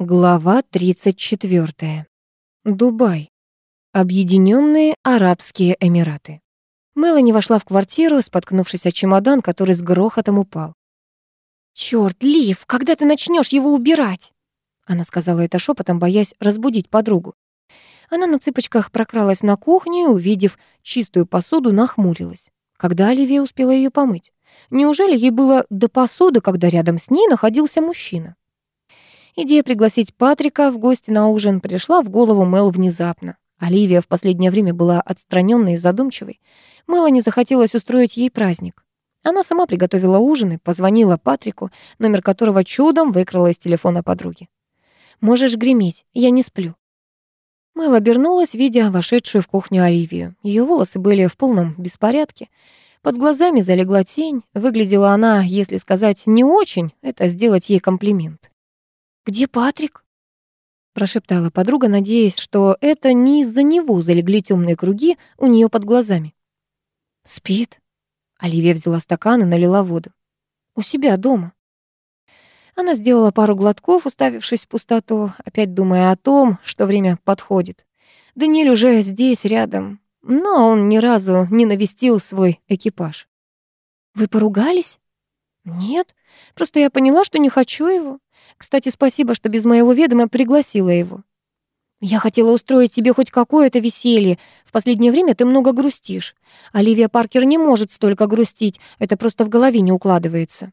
Глава 34. Дубай. Объединенные Арабские Эмираты. Мелани вошла в квартиру, споткнувшись о чемодан, который с грохотом упал. «Чёрт, Лив, когда ты начнёшь его убирать?» Она сказала это шепотом, боясь разбудить подругу. Она на цыпочках прокралась на кухню и, увидев чистую посуду, нахмурилась. Когда Оливия успела её помыть? Неужели ей было до посуды, когда рядом с ней находился мужчина? Идея пригласить Патрика в гости на ужин пришла в голову Мел внезапно. Оливия в последнее время была отстраненной и задумчивой. Мелани захотелось устроить ей праздник. Она сама приготовила ужин и позвонила Патрику, номер которого чудом выкрала из телефона подруги. «Можешь греметь, я не сплю». Мэл обернулась, видя вошедшую в кухню Оливию. Ее волосы были в полном беспорядке. Под глазами залегла тень. Выглядела она, если сказать не очень, это сделать ей комплимент. «Где Патрик?» прошептала подруга, надеясь, что это не из-за него залегли темные круги у нее под глазами. «Спит?» Оливия взяла стакан и налила воду. «У себя дома». Она сделала пару глотков, уставившись в пустоту, опять думая о том, что время подходит. Даниэль уже здесь, рядом, но он ни разу не навестил свой экипаж. «Вы поругались?» «Нет, просто я поняла, что не хочу его. Кстати, спасибо, что без моего ведома пригласила его. Я хотела устроить тебе хоть какое-то веселье. В последнее время ты много грустишь. Оливия Паркер не может столько грустить, это просто в голове не укладывается.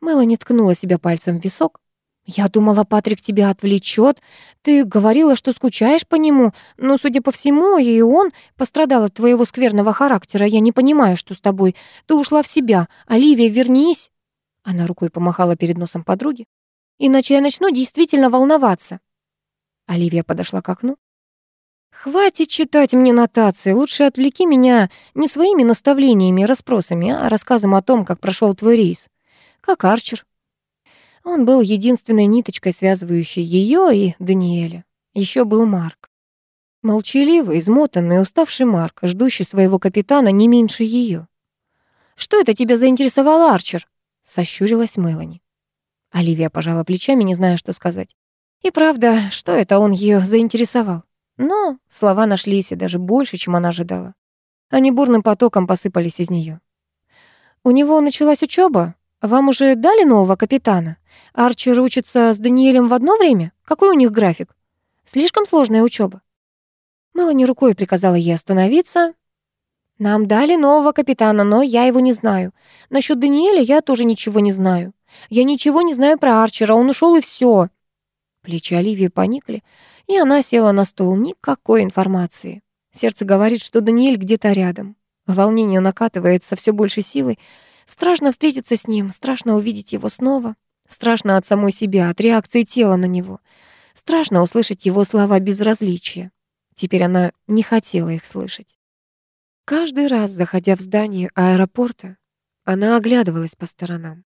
Мелани ткнула себя пальцем в висок. «Я думала, Патрик тебя отвлечет. Ты говорила, что скучаешь по нему, но, судя по всему, и он пострадал от твоего скверного характера. Я не понимаю, что с тобой. Ты ушла в себя. Оливия, вернись!» Она рукой помахала перед носом подруги иначе я начну действительно волноваться. Оливия подошла к окну. «Хватит читать мне нотации, лучше отвлеки меня не своими наставлениями и расспросами, а рассказом о том, как прошел твой рейс. Как Арчер». Он был единственной ниточкой, связывающей ее и Даниэля. Еще был Марк. Молчаливый, измотанный, уставший Марк, ждущий своего капитана не меньше ее. «Что это тебя заинтересовал Арчер?» — сощурилась Мелани. Оливия пожала плечами, не зная, что сказать. И правда, что это он ее заинтересовал? Но слова нашлись и даже больше, чем она ожидала. Они бурным потоком посыпались из нее. У него началась учеба. Вам уже дали нового капитана? Арчер учится с Даниэлем в одно время? Какой у них график? Слишком сложная учеба. Мелани рукой приказала ей остановиться. «Нам дали нового капитана, но я его не знаю. Насчет Даниэля я тоже ничего не знаю. Я ничего не знаю про Арчера, он ушел и все. Плечи Оливии поникли, и она села на стол. Никакой информации. Сердце говорит, что Даниэль где-то рядом. Волнение накатывает со все большей силой. Страшно встретиться с ним, страшно увидеть его снова. Страшно от самой себя, от реакции тела на него. Страшно услышать его слова безразличия. Теперь она не хотела их слышать. Каждый раз, заходя в здание аэропорта, она оглядывалась по сторонам.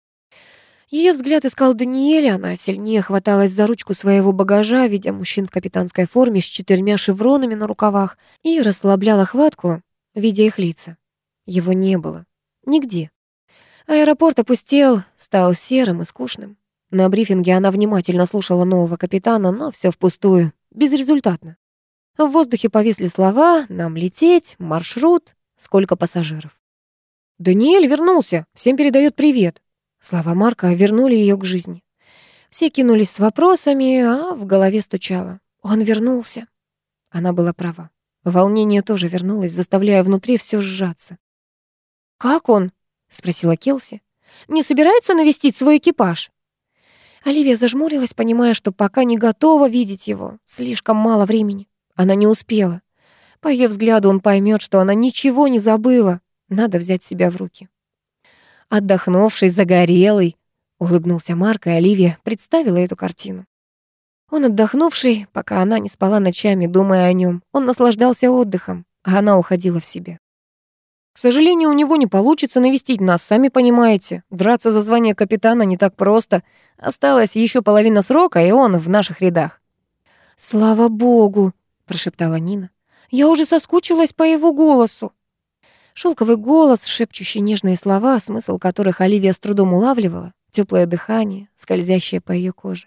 Ее взгляд искал Даниэля, она сильнее хваталась за ручку своего багажа, видя мужчин в капитанской форме с четырьмя шевронами на рукавах, и расслабляла хватку, видя их лица. Его не было. Нигде. Аэропорт опустел, стал серым и скучным. На брифинге она внимательно слушала нового капитана, но все впустую, безрезультатно. В воздухе повисли слова «нам лететь», «маршрут», «сколько пассажиров». «Даниэль вернулся, всем передает привет», Слова Марка вернули ее к жизни. Все кинулись с вопросами, а в голове стучало. Он вернулся. Она была права. Волнение тоже вернулось, заставляя внутри все сжаться. «Как он?» — спросила Келси. «Не собирается навестить свой экипаж?» Оливия зажмурилась, понимая, что пока не готова видеть его. Слишком мало времени. Она не успела. По ее взгляду он поймет, что она ничего не забыла. Надо взять себя в руки отдохнувший, загорелый», — улыбнулся Марк, и Оливия представила эту картину. Он отдохнувший, пока она не спала ночами, думая о нем. Он наслаждался отдыхом, а она уходила в себе. «К сожалению, у него не получится навестить нас, сами понимаете. Драться за звание капитана не так просто. Осталась еще половина срока, и он в наших рядах». «Слава богу!» — прошептала Нина. «Я уже соскучилась по его голосу». Шелковый голос, шепчущий нежные слова, смысл которых Оливия с трудом улавливала, теплое дыхание, скользящее по ее коже.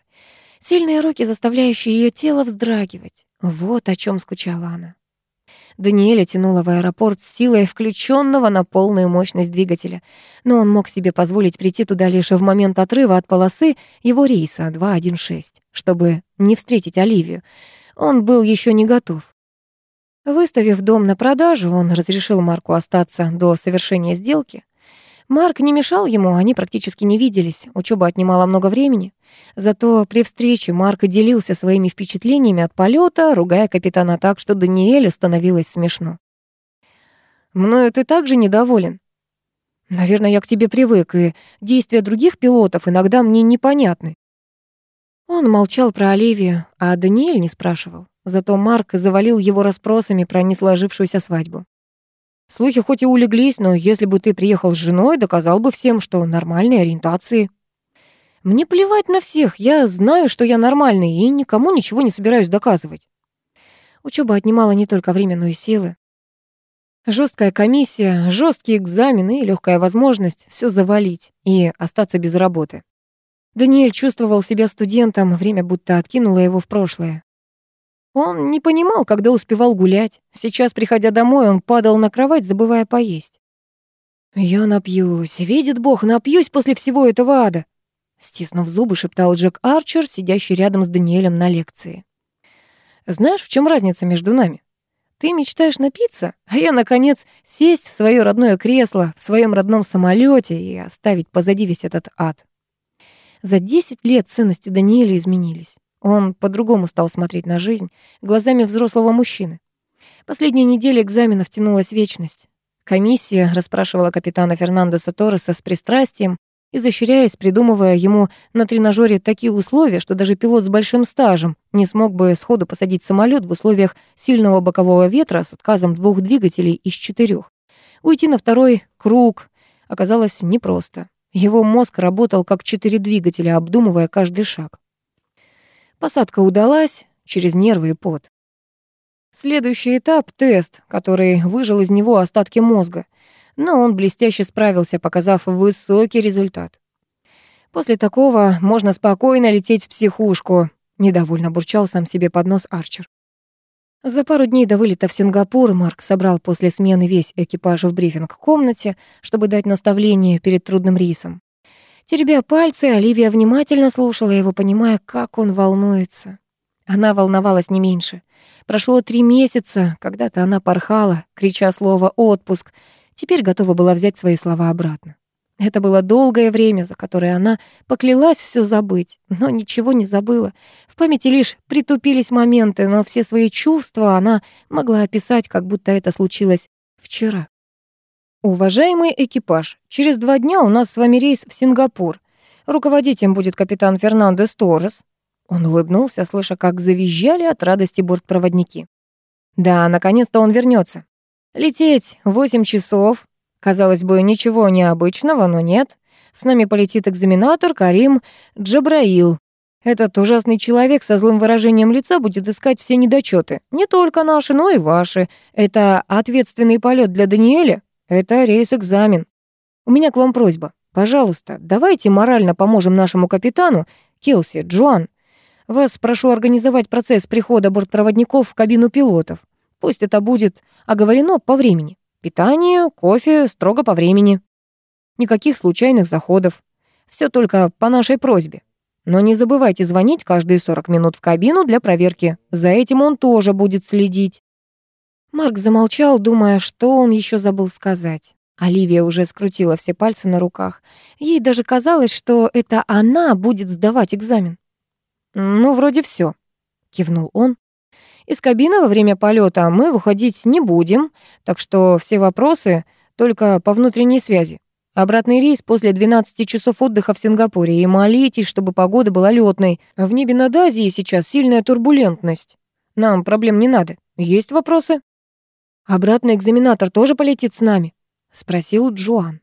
Сильные руки, заставляющие ее тело вздрагивать. Вот о чем скучала она. Даниэля тянула в аэропорт с силой включенного на полную мощность двигателя, но он мог себе позволить прийти туда лишь в момент отрыва от полосы его рейса 216, чтобы не встретить Оливию. Он был еще не готов. Выставив дом на продажу, он разрешил Марку остаться до совершения сделки. Марк не мешал ему, они практически не виделись, учеба отнимала много времени. Зато при встрече Марк делился своими впечатлениями от полета, ругая капитана так, что Даниэлю становилось смешно. «Мною ты также недоволен?» «Наверное, я к тебе привык, и действия других пилотов иногда мне непонятны». Он молчал про Оливию, а Даниэль не спрашивал. Зато Марк завалил его расспросами про несложившуюся свадьбу. Слухи хоть и улеглись, но если бы ты приехал с женой, доказал бы всем, что нормальной ориентации. Мне плевать на всех, я знаю, что я нормальный, и никому ничего не собираюсь доказывать. Учеба отнимала не только время, но и силы. Жесткая комиссия, жесткие экзамены и легкая возможность все завалить и остаться без работы. Даниэль чувствовал себя студентом, время будто откинуло его в прошлое. Он не понимал, когда успевал гулять. Сейчас, приходя домой, он падал на кровать, забывая поесть. «Я напьюсь, видит Бог, напьюсь после всего этого ада!» Стиснув зубы, шептал Джек Арчер, сидящий рядом с Даниэлем на лекции. «Знаешь, в чем разница между нами? Ты мечтаешь напиться, а я, наконец, сесть в свое родное кресло, в своем родном самолете и оставить позади весь этот ад». За 10 лет ценности Даниэля изменились. Он по-другому стал смотреть на жизнь, глазами взрослого мужчины. Последние недели экзаменов тянулась вечность. Комиссия расспрашивала капитана Фернандеса Торреса с пристрастием, изощряясь, придумывая ему на тренажере такие условия, что даже пилот с большим стажем не смог бы сходу посадить самолет в условиях сильного бокового ветра с отказом двух двигателей из четырех. Уйти на второй круг оказалось непросто. Его мозг работал как четыре двигателя, обдумывая каждый шаг. Посадка удалась через нервы и пот. Следующий этап — тест, который выжил из него остатки мозга, но он блестяще справился, показав высокий результат. После такого можно спокойно лететь в психушку, недовольно бурчал сам себе под нос Арчер. За пару дней до вылета в Сингапур Марк собрал после смены весь экипаж в брифинг-комнате, чтобы дать наставление перед трудным рейсом. Теребя пальцы, Оливия внимательно слушала его, понимая, как он волнуется. Она волновалась не меньше. Прошло три месяца, когда-то она порхала, крича слово «отпуск», теперь готова была взять свои слова обратно. Это было долгое время, за которое она поклялась все забыть, но ничего не забыла. В памяти лишь притупились моменты, но все свои чувства она могла описать, как будто это случилось вчера. Уважаемый экипаж, через два дня у нас с вами рейс в Сингапур. Руководить им будет капитан Фернандес Торрес. Он улыбнулся, слыша, как завизжали от радости бортпроводники. Да, наконец-то он вернется. Лететь восемь часов. Казалось бы, ничего необычного, но нет. С нами полетит экзаменатор Карим Джабраил. Этот ужасный человек со злым выражением лица будет искать все недочеты. Не только наши, но и ваши. Это ответственный полет для Даниэля, это рейс-экзамен. У меня к вам просьба. Пожалуйста, давайте морально поможем нашему капитану, Келси, Джоан. Вас прошу организовать процесс прихода бортпроводников в кабину пилотов. Пусть это будет оговорено по времени. Питание, кофе строго по времени. Никаких случайных заходов. Все только по нашей просьбе. Но не забывайте звонить каждые 40 минут в кабину для проверки. За этим он тоже будет следить. Марк замолчал, думая, что он еще забыл сказать. Оливия уже скрутила все пальцы на руках. Ей даже казалось, что это она будет сдавать экзамен. «Ну, вроде все, кивнул он. «Из кабины во время полета мы выходить не будем, так что все вопросы только по внутренней связи. Обратный рейс после 12 часов отдыха в Сингапуре. И молитесь, чтобы погода была летной. В небе над Азией сейчас сильная турбулентность. Нам проблем не надо. Есть вопросы?» «Обратный экзаменатор тоже полетит с нами?» — спросил Джоан.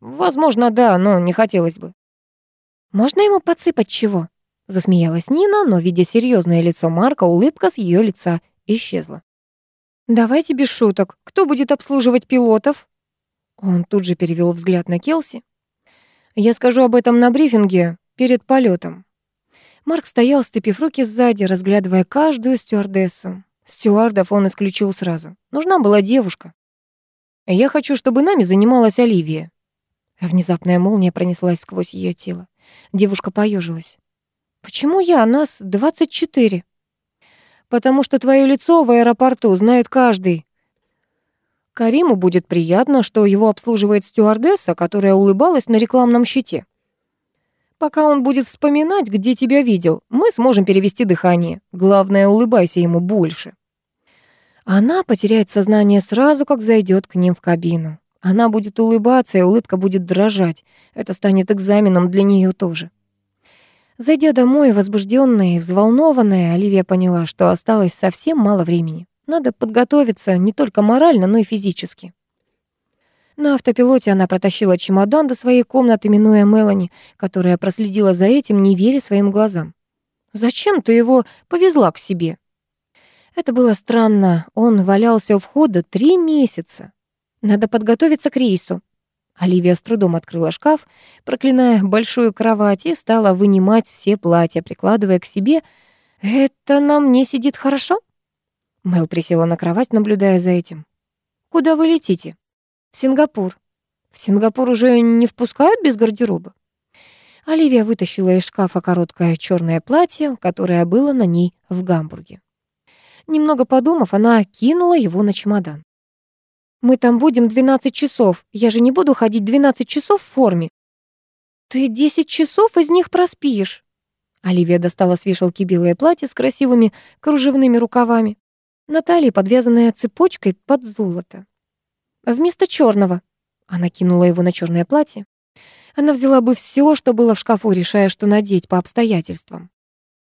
«Возможно, да, но не хотелось бы». «Можно ему подсыпать чего?» — засмеялась Нина, но, видя серьезное лицо Марка, улыбка с ее лица исчезла. «Давайте без шуток. Кто будет обслуживать пилотов?» Он тут же перевел взгляд на Келси. «Я скажу об этом на брифинге перед полетом. Марк стоял, сцепив руки сзади, разглядывая каждую стюардессу. Стюардов он исключил сразу. Нужна была девушка. «Я хочу, чтобы нами занималась Оливия». Внезапная молния пронеслась сквозь ее тело. Девушка поежилась. «Почему я? Нас двадцать четыре». «Потому что твое лицо в аэропорту знает каждый». Кариму будет приятно, что его обслуживает стюардесса, которая улыбалась на рекламном щите. Пока он будет вспоминать, где тебя видел, мы сможем перевести дыхание. Главное, улыбайся ему больше. Она потеряет сознание сразу, как зайдет к ним в кабину. Она будет улыбаться, и улыбка будет дрожать. Это станет экзаменом для нее тоже. Зайдя домой, возбужденная и взволнованная, Оливия поняла, что осталось совсем мало времени. Надо подготовиться не только морально, но и физически. На автопилоте она протащила чемодан до своей комнаты, минуя Мелани, которая проследила за этим, не веря своим глазам. «Зачем ты его повезла к себе?» Это было странно. Он валялся у входа три месяца. Надо подготовиться к рейсу. Оливия с трудом открыла шкаф, проклиная большую кровать, и стала вынимать все платья, прикладывая к себе. «Это на мне сидит хорошо?» Мел присела на кровать, наблюдая за этим. «Куда вы летите?» «В Сингапур». «В Сингапур уже не впускают без гардероба?» Оливия вытащила из шкафа короткое черное платье, которое было на ней в Гамбурге. Немного подумав, она кинула его на чемодан. «Мы там будем 12 часов. Я же не буду ходить 12 часов в форме». «Ты 10 часов из них проспишь». Оливия достала с вешалки белое платье с красивыми кружевными рукавами. Наталья, подвязанная цепочкой под золото. Вместо черного. Она кинула его на черное платье. Она взяла бы все, что было в шкафу, решая, что надеть по обстоятельствам.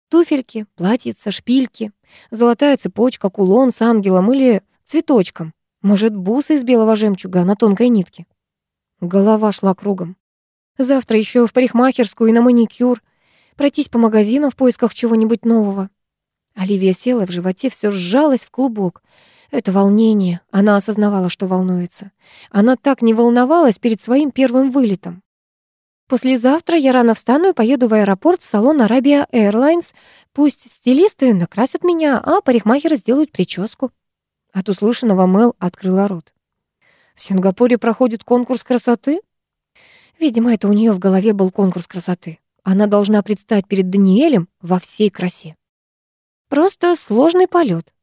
Туфельки, платьица, шпильки, золотая цепочка, кулон с ангелом или цветочком. Может, бусы из белого жемчуга на тонкой нитке. Голова шла кругом. Завтра еще в парикмахерскую и на маникюр. Пройтись по магазинам в поисках чего-нибудь нового. Оливия села, в животе все сжалось в клубок. Это волнение. Она осознавала, что волнуется. Она так не волновалась перед своим первым вылетом. Послезавтра я рано встану и поеду в аэропорт в салон Arabia Airlines. Пусть стилисты накрасят меня, а парикмахеры сделают прическу». От услышанного Мел открыла рот. «В Сингапуре проходит конкурс красоты?» Видимо, это у нее в голове был конкурс красоты. Она должна предстать перед Даниэлем во всей красе. Просто сложный полет.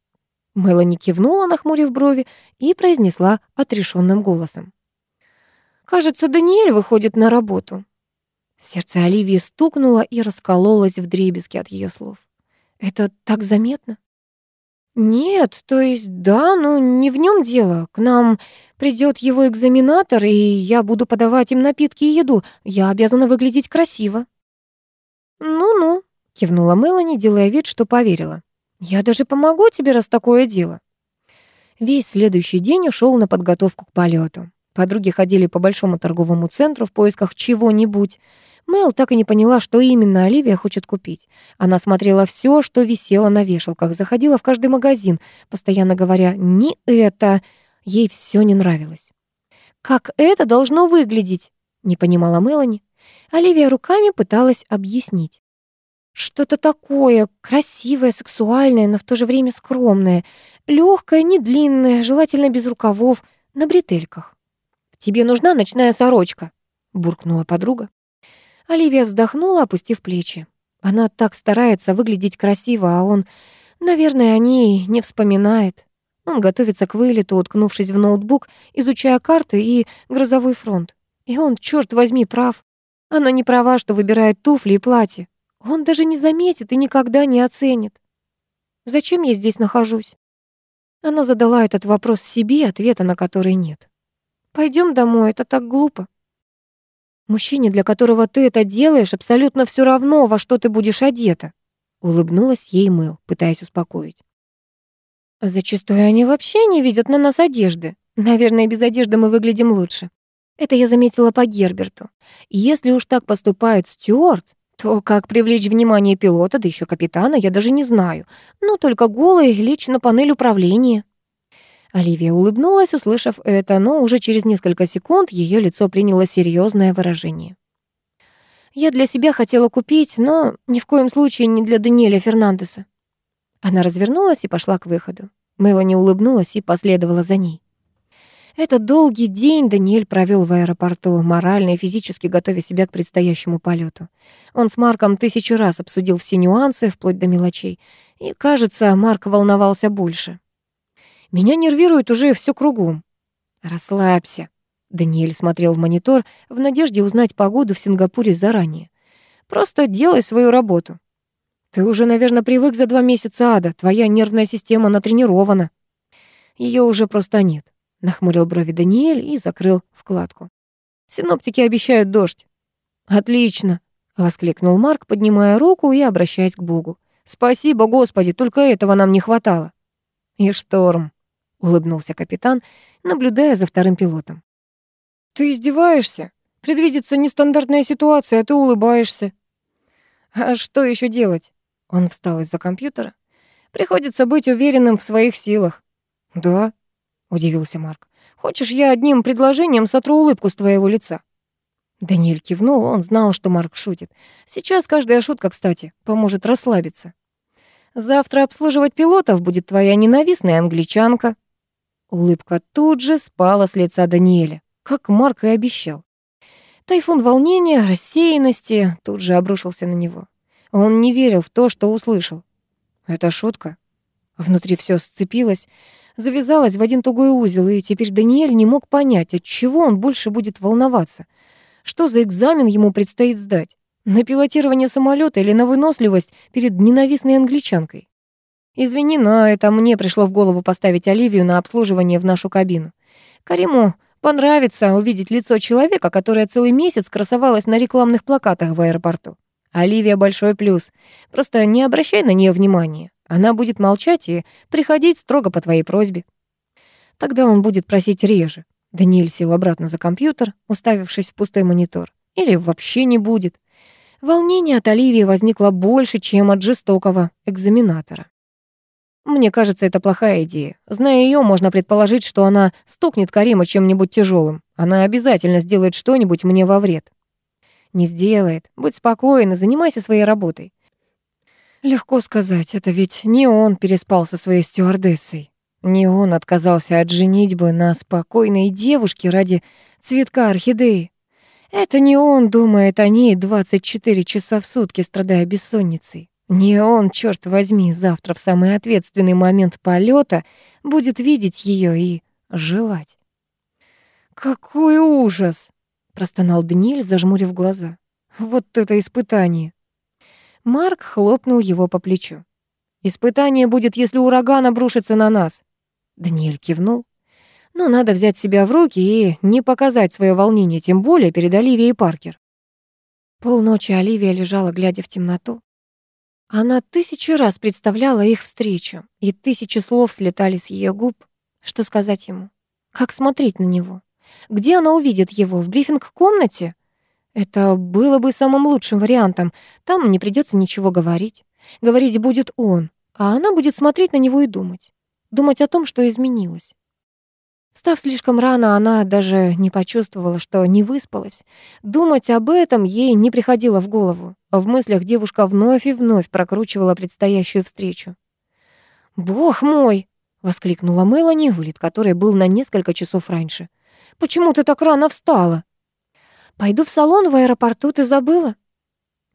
Мелани кивнула, нахмурив брови, и произнесла отрешенным голосом. «Кажется, Даниэль выходит на работу. Сердце Оливии стукнуло и раскололось в дребезги от ее слов. «Это так заметно?» «Нет, то есть да, но не в нем дело. К нам придет его экзаменатор, и я буду подавать им напитки и еду. Я обязана выглядеть красиво». «Ну-ну», — кивнула Мелани, делая вид, что поверила. «Я даже помогу тебе, раз такое дело». Весь следующий день ушел на подготовку к полету. Подруги ходили по большому торговому центру в поисках чего-нибудь. Мэл так и не поняла, что именно Оливия хочет купить. Она смотрела все, что висело на вешалках, заходила в каждый магазин, постоянно говоря «не это». Ей все не нравилось. «Как это должно выглядеть?» — не понимала Мелани. Оливия руками пыталась объяснить. Что-то такое красивое, сексуальное, но в то же время скромное, легкое, не длинное, желательно без рукавов, на бретельках. «Тебе нужна ночная сорочка», — буркнула подруга. Оливия вздохнула, опустив плечи. Она так старается выглядеть красиво, а он, наверное, о ней не вспоминает. Он готовится к вылету, уткнувшись в ноутбук, изучая карты и грозовой фронт. И он, черт возьми, прав. Она не права, что выбирает туфли и платье. Он даже не заметит и никогда не оценит. Зачем я здесь нахожусь? Она задала этот вопрос себе, ответа на который нет. Пойдем домой, это так глупо. Мужчине, для которого ты это делаешь, абсолютно все равно, во что ты будешь одета. Улыбнулась ей Мэл, пытаясь успокоить. Зачастую они вообще не видят на нас одежды. Наверное, без одежды мы выглядим лучше. Это я заметила по Герберту. Если уж так поступает Стюарт, то как привлечь внимание пилота, да еще капитана, я даже не знаю. Ну, только голый лечь на панель управления. Оливия улыбнулась, услышав это, но уже через несколько секунд ее лицо приняло серьезное выражение. Я для себя хотела купить, но ни в коем случае не для Даниэля Фернандеса». Она развернулась и пошла к выходу. Мелани улыбнулась и последовала за ней. Этот долгий день Даниэль провел в аэропорту, морально и физически готовя себя к предстоящему полету. Он с Марком тысячу раз обсудил все нюансы, вплоть до мелочей. И, кажется, Марк волновался больше. «Меня нервирует уже все кругом». «Расслабься». Даниэль смотрел в монитор в надежде узнать погоду в Сингапуре заранее. «Просто делай свою работу. Ты уже, наверное, привык за два месяца ада. Твоя нервная система натренирована. Ее уже просто нет. Нахмурил брови Даниэль и закрыл вкладку. Синоптики обещают дождь. Отлично, воскликнул Марк, поднимая руку и обращаясь к Богу. Спасибо, Господи, только этого нам не хватало. И шторм, улыбнулся капитан, наблюдая за вторым пилотом. Ты издеваешься? Предвидится нестандартная ситуация, а ты улыбаешься. А что еще делать? Он встал из-за компьютера. Приходится быть уверенным в своих силах. Да, удивился Марк. Хочешь, я одним предложением сотру улыбку с твоего лица? Даниэль кивнул, он знал, что Марк шутит. Сейчас каждая шутка, кстати, поможет расслабиться. Завтра обслуживать пилотов будет твоя ненавистная англичанка. Улыбка тут же спала с лица Даниэля, как Марк и обещал. Тайфун волнения, рассеянности тут же обрушился на него. Он не верил в то, что услышал. Это шутка. Внутри все сцепилось, завязалось в один тугой узел, и теперь Даниэль не мог понять, от чего он больше будет волноваться. Что за экзамен ему предстоит сдать? На пилотирование самолета или на выносливость перед ненавистной англичанкой? Извини, но это мне пришло в голову поставить Оливию на обслуживание в нашу кабину. Кариму понравится увидеть лицо человека, которое целый месяц красовалось на рекламных плакатах в аэропорту. Оливия большой плюс. Просто не обращай на нее внимания. Она будет молчать и приходить строго по твоей просьбе. Тогда он будет просить реже. Даниэль сел обратно за компьютер, уставившись в пустой монитор. Или вообще не будет. Волнение от Оливии возникло больше, чем от жестокого экзаменатора. Мне кажется, это плохая идея. Зная ее, можно предположить, что она стукнет Карима чем-нибудь тяжелым. Она обязательно сделает что-нибудь мне во вред. Не сделает. Будь спокоен и занимайся своей работой. Легко сказать, это ведь не он переспал со своей стюардессой. Не он отказался от женитьбы на спокойной девушке ради цветка орхидеи. Это не он думает о ней 24 часа в сутки, страдая бессонницей. Не он, черт возьми, завтра в самый ответственный момент полета будет видеть ее и желать. «Какой ужас!» простонал Даниэль, зажмурив глаза. Вот это испытание. Марк хлопнул его по плечу. Испытание будет, если ураган обрушится на нас. Даниэль кивнул. Но надо взять себя в руки и не показать свое волнение, тем более перед Оливией Паркер. Полночи Оливия лежала, глядя в темноту. Она тысячу раз представляла их встречу, и тысячи слов слетали с ее губ. Что сказать ему? Как смотреть на него? Где она увидит его? В брифинг-комнате? Это было бы самым лучшим вариантом. Там не придется ничего говорить. Говорить будет он, а она будет смотреть на него и думать. Думать о том, что изменилось. Встав слишком рано, она даже не почувствовала, что не выспалась. Думать об этом ей не приходило в голову. В мыслях девушка вновь и вновь прокручивала предстоящую встречу. «Бог мой!» — воскликнула Мелани, вылет которой был на несколько часов раньше. Почему ты так рано встала?» «Пойду в салон в аэропорту, ты забыла?»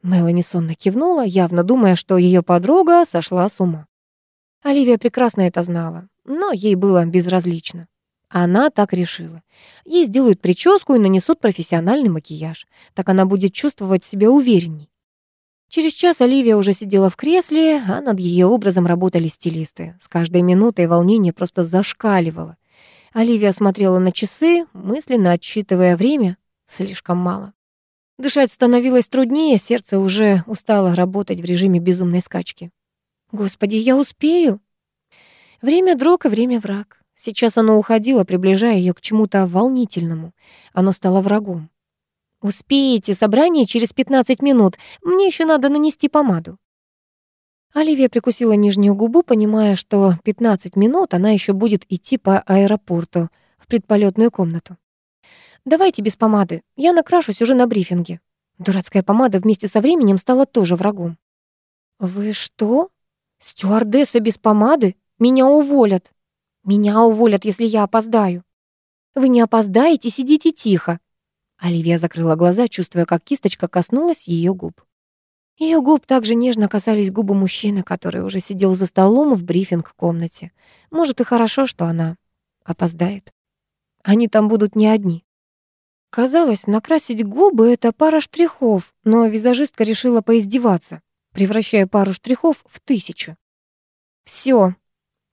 Мелани сонно кивнула, явно думая, что ее подруга сошла с ума. Оливия прекрасно это знала, но ей было безразлично. Она так решила. Ей сделают прическу и нанесут профессиональный макияж. Так она будет чувствовать себя уверенней. Через час Оливия уже сидела в кресле, а над ее образом работали стилисты. С каждой минутой волнение просто зашкаливало. Оливия смотрела на часы, мысленно отсчитывая время. Слишком мало. Дышать становилось труднее, сердце уже устало работать в режиме безумной скачки. «Господи, я успею?» Время друг и время враг. Сейчас оно уходило, приближая ее к чему-то волнительному. Оно стало врагом. «Успеете, собрание через 15 минут. Мне еще надо нанести помаду». Оливия прикусила нижнюю губу, понимая, что 15 минут она еще будет идти по аэропорту в предполетную комнату. «Давайте без помады. Я накрашусь уже на брифинге». Дурацкая помада вместе со временем стала тоже врагом. «Вы что? Стюардесса без помады? Меня уволят. Меня уволят, если я опоздаю. Вы не опоздаете, сидите тихо». Оливия закрыла глаза, чувствуя, как кисточка коснулась ее губ. Ее губ также нежно касались губы мужчины, который уже сидел за столом в брифинг-комнате. Может, и хорошо, что она опоздает. Они там будут не одни. Казалось, накрасить губы — это пара штрихов, но визажистка решила поиздеваться, превращая пару штрихов в тысячу. Все.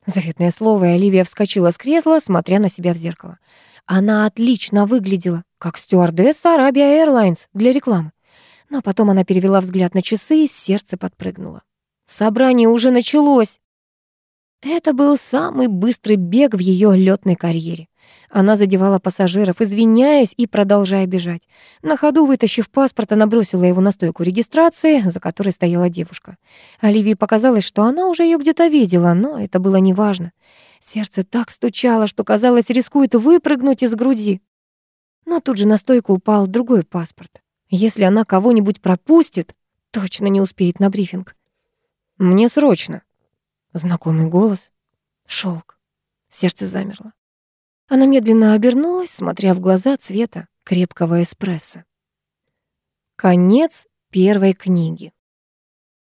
Заветное слово, и Оливия вскочила с кресла, смотря на себя в зеркало. Она отлично выглядела, как стюардесса Arabia Airlines для рекламы. Но потом она перевела взгляд на часы, и сердце подпрыгнуло. Собрание уже началось. Это был самый быстрый бег в ее летной карьере. Она задевала пассажиров, извиняясь и продолжая бежать. На ходу, вытащив паспорт, она бросила его на стойку регистрации, за которой стояла девушка. Оливии показалось, что она уже ее где-то видела, но это было неважно. Сердце так стучало, что, казалось, рискует выпрыгнуть из груди. Но тут же на стойку упал другой паспорт. Если она кого-нибудь пропустит, точно не успеет на брифинг. «Мне срочно». Знакомый голос. Шелк. Сердце замерло. Она медленно обернулась, смотря в глаза цвета крепкого эспрессо. Конец первой книги.